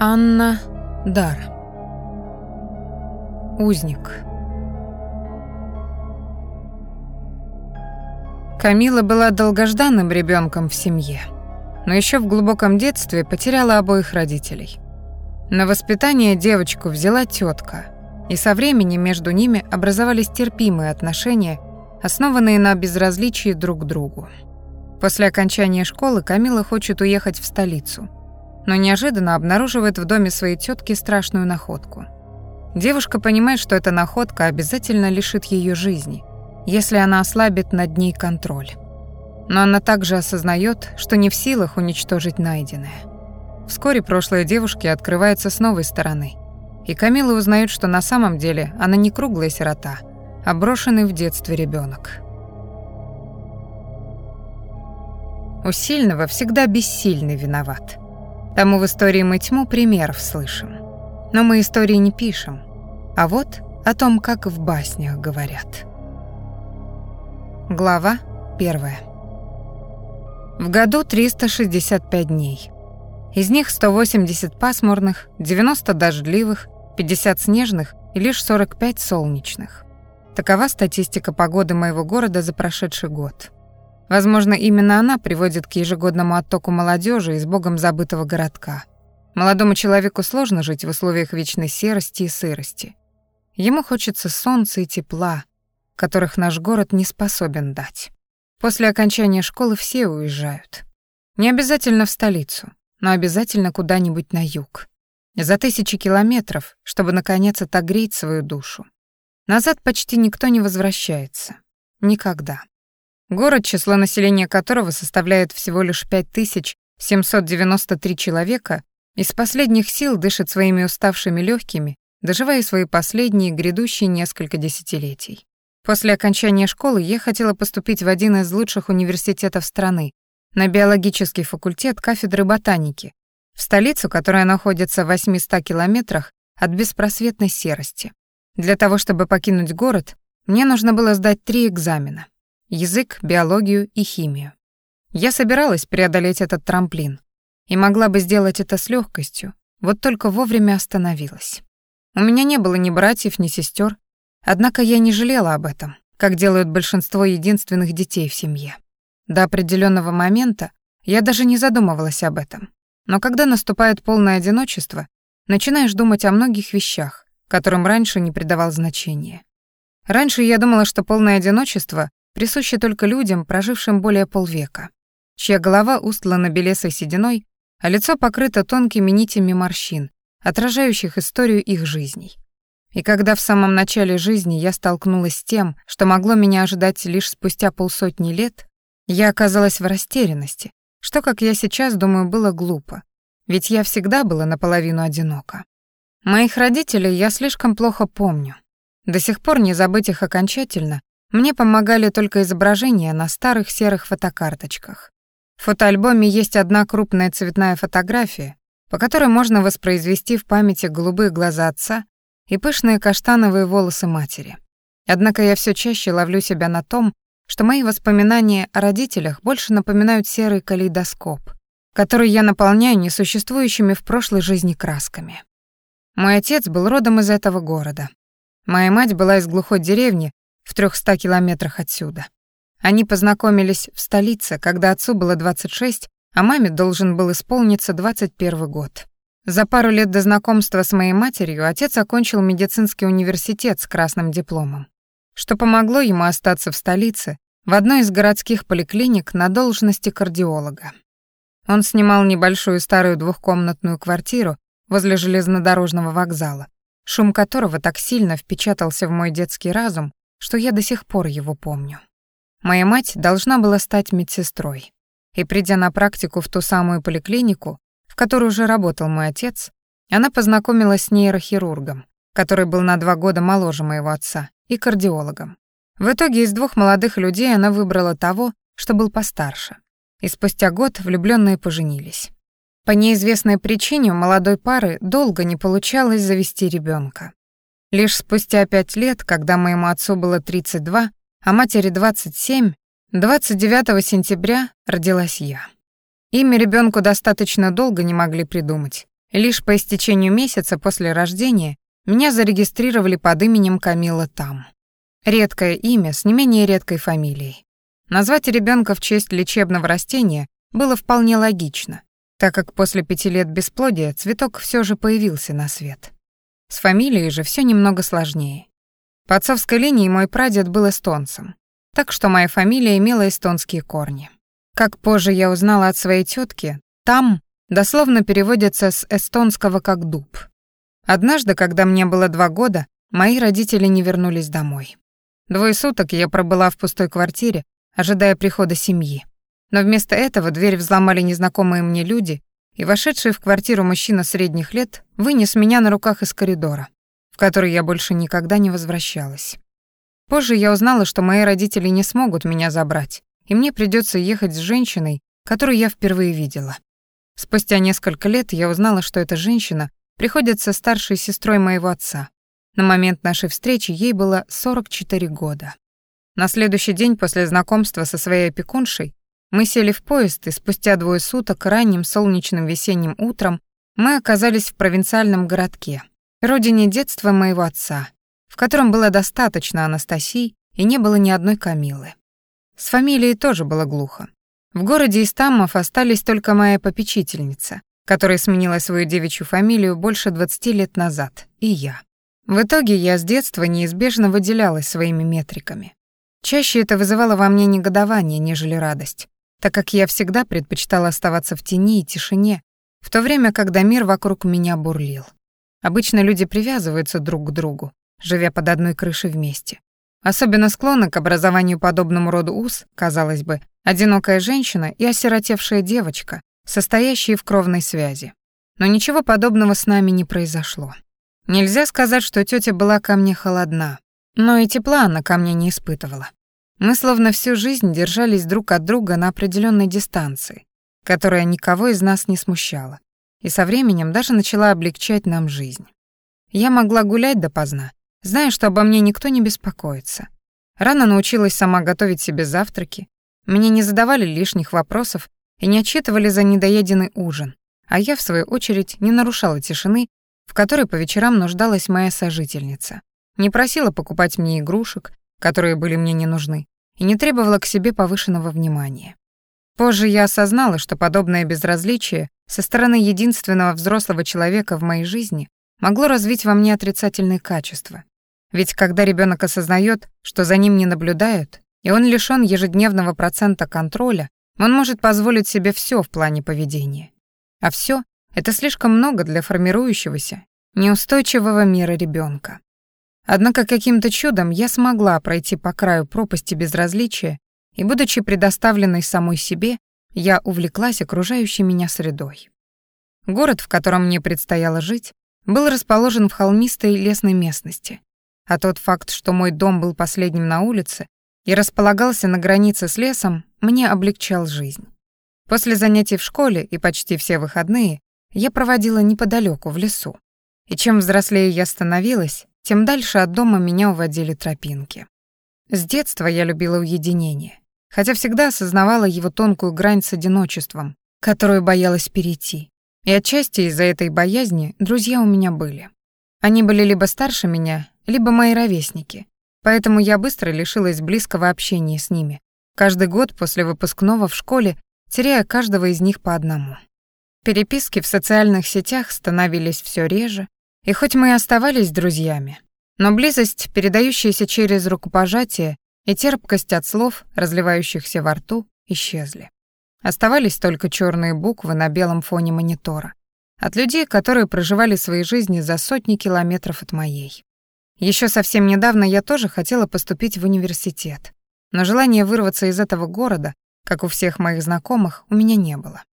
Анна Дар. Узник. Камила была долгожданным ребенком в семье, но еще в глубоком детстве потеряла обоих родителей. На воспитание девочку взяла тетка, и со временем между ними образовались терпимые отношения, основанные на безразличии друг к другу. После окончания школы Камила хочет уехать в столицу, но неожиданно обнаруживает в доме своей тетки страшную находку. Девушка понимает, что эта находка обязательно лишит ее жизни, если она ослабит над ней контроль. Но она также осознает, что не в силах уничтожить найденное. Вскоре прошлое девушки открывается с новой стороны, и Камила узнает, что на самом деле она не круглая сирота, а брошенный в детстве ребенок. У сильного всегда бессильный виноват. Тому в истории мы тьму примеров слышим. Но мы истории не пишем. А вот о том, как в баснях говорят. Глава первая. В году 365 дней. Из них 180 пасмурных, 90 дождливых, 50 снежных и лишь 45 солнечных. Такова статистика погоды моего города за прошедший год. Возможно, именно она приводит к ежегодному оттоку молодежи из богом забытого городка. Молодому человеку сложно жить в условиях вечной серости и сырости. Ему хочется солнца и тепла, которых наш город не способен дать. После окончания школы все уезжают. Не обязательно в столицу, но обязательно куда-нибудь на юг. За тысячи километров, чтобы наконец отогреть свою душу. Назад почти никто не возвращается. Никогда. Город, число населения которого составляет всего лишь 5793 человека, из последних сил дышит своими уставшими легкими, доживая свои последние грядущие несколько десятилетий. После окончания школы я хотела поступить в один из лучших университетов страны, на биологический факультет кафедры ботаники, в столицу, которая находится в 800 километрах от беспросветной серости. Для того, чтобы покинуть город, мне нужно было сдать три экзамена язык, биологию и химию. Я собиралась преодолеть этот трамплин и могла бы сделать это с легкостью, вот только вовремя остановилась. У меня не было ни братьев, ни сестер, однако я не жалела об этом, как делают большинство единственных детей в семье. До определенного момента я даже не задумывалась об этом. Но когда наступает полное одиночество, начинаешь думать о многих вещах, которым раньше не придавал значения. Раньше я думала, что полное одиночество присуще только людям, прожившим более полвека, чья голова устлана белесой сединой, а лицо покрыто тонкими нитями морщин, отражающих историю их жизней. И когда в самом начале жизни я столкнулась с тем, что могло меня ожидать лишь спустя полсотни лет, я оказалась в растерянности, что, как я сейчас думаю, было глупо, ведь я всегда была наполовину одинока. Моих родителей я слишком плохо помню. До сих пор не забыть их окончательно мне помогали только изображения на старых серых фотокарточках. В фотоальбоме есть одна крупная цветная фотография, по которой можно воспроизвести в памяти голубые глаза отца и пышные каштановые волосы матери. Однако я все чаще ловлю себя на том, что мои воспоминания о родителях больше напоминают серый калейдоскоп, который я наполняю несуществующими в прошлой жизни красками. Мой отец был родом из этого города. Моя мать была из глухой деревни, в 300 километрах отсюда. Они познакомились в столице, когда отцу было 26, а маме должен был исполниться 21 год. За пару лет до знакомства с моей матерью отец окончил медицинский университет с красным дипломом, что помогло ему остаться в столице, в одной из городских поликлиник на должности кардиолога. Он снимал небольшую старую двухкомнатную квартиру возле железнодорожного вокзала, шум которого так сильно впечатался в мой детский разум, что я до сих пор его помню. Моя мать должна была стать медсестрой. И придя на практику в ту самую поликлинику, в которой уже работал мой отец, она познакомилась с нейрохирургом, который был на два года моложе моего отца, и кардиологом. В итоге из двух молодых людей она выбрала того, что был постарше. И спустя год влюбленные поженились. По неизвестной причине у молодой пары долго не получалось завести ребенка. Лишь спустя пять лет, когда моему отцу было 32, а матери 27, 29 сентября родилась я. Имя ребенку достаточно долго не могли придумать, Лишь по истечению месяца после рождения меня зарегистрировали под именем Камила Там. Редкое имя с не менее редкой фамилией. Назвать ребенка в честь лечебного растения было вполне логично, так как после пяти лет бесплодия цветок все же появился на свет. С фамилией же все немного сложнее. По отцовской линии мой прадед был эстонцем, так что моя фамилия имела эстонские корни. Как позже я узнала от своей тетки, «там» дословно переводится с эстонского как «дуб». Однажды, когда мне было два года, мои родители не вернулись домой. Двое суток я пробыла в пустой квартире, ожидая прихода семьи. Но вместо этого дверь взломали незнакомые мне люди, и вошедший в квартиру мужчина средних лет вынес меня на руках из коридора, в который я больше никогда не возвращалась. Позже я узнала, что мои родители не смогут меня забрать, и мне придется ехать с женщиной, которую я впервые видела. Спустя несколько лет я узнала, что эта женщина приходится старшей сестрой моего отца. На момент нашей встречи ей было 44 года. На следующий день после знакомства со своей опекуншей мы сели в поезд, и спустя двое суток ранним солнечным весенним утром мы оказались в провинциальном городке, родине детства моего отца, в котором было достаточно Анастасий и не было ни одной Камилы. С фамилией тоже было глухо. В городе Истамов остались только моя попечительница, которая сменила свою девичью фамилию больше 20 лет назад, и я. В итоге я с детства неизбежно выделялась своими метриками. Чаще это вызывало во мне негодование, нежели радость так как я всегда предпочитала оставаться в тени и тишине, в то время, когда мир вокруг меня бурлил. Обычно люди привязываются друг к другу, живя под одной крышей вместе. Особенно склонны к образованию подобному роду уз, казалось бы, одинокая женщина и осиротевшая девочка, состоящие в кровной связи. Но ничего подобного с нами не произошло. Нельзя сказать, что тетя была ко мне холодна, но и тепла она ко мне не испытывала. Мы словно всю жизнь держались друг от друга на определенной дистанции, которая никого из нас не смущала, и со временем даже начала облегчать нам жизнь. Я могла гулять допоздна, зная, что обо мне никто не беспокоится. Рано научилась сама готовить себе завтраки, мне не задавали лишних вопросов и не отчитывали за недоеденный ужин, а я, в свою очередь, не нарушала тишины, в которой по вечерам нуждалась моя сожительница. Не просила покупать мне игрушек, которые были мне не нужны, и не требовала к себе повышенного внимания. Позже я осознала, что подобное безразличие со стороны единственного взрослого человека в моей жизни могло развить во мне отрицательные качества. Ведь когда ребенок осознает, что за ним не наблюдают, и он лишён ежедневного процента контроля, он может позволить себе всё в плане поведения. А всё — это слишком много для формирующегося, неустойчивого мира ребёнка. Однако каким-то чудом я смогла пройти по краю пропасти безразличия, и, будучи предоставленной самой себе, я увлеклась окружающей меня средой. Город, в котором мне предстояло жить, был расположен в холмистой лесной местности, а тот факт, что мой дом был последним на улице и располагался на границе с лесом, мне облегчал жизнь. После занятий в школе и почти все выходные я проводила неподалеку в лесу. И чем взрослее я становилась, тем дальше от дома меня уводили тропинки. С детства я любила уединение, хотя всегда осознавала его тонкую грань с одиночеством, которую боялась перейти. И отчасти из-за этой боязни друзья у меня были. Они были либо старше меня, либо мои ровесники, поэтому я быстро лишилась близкого общения с ними, каждый год после выпускного в школе теряя каждого из них по одному. Переписки в социальных сетях становились все реже, и хоть мы и оставались друзьями, но близость, передающаяся через рукопожатие, и терпкость от слов, разливающихся во рту, исчезли. Оставались только черные буквы на белом фоне монитора. От людей, которые проживали свои жизни за сотни километров от моей. Еще совсем недавно я тоже хотела поступить в университет, но желания вырваться из этого города, как у всех моих знакомых, у меня не было.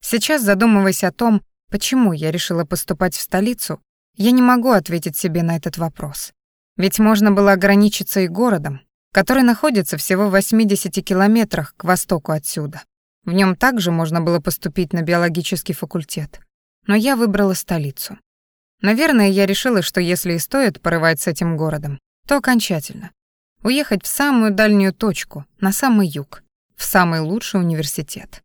Сейчас, задумываясь о том, почему я решила поступать в столицу, я не могу ответить себе на этот вопрос. Ведь можно было ограничиться и городом, который находится всего в 80 километрах к востоку отсюда. В нем также можно было поступить на биологический факультет. Но я выбрала столицу. Наверное, я решила, что если и стоит порывать с этим городом, то окончательно. Уехать в самую дальнюю точку, на самый юг, в самый лучший университет.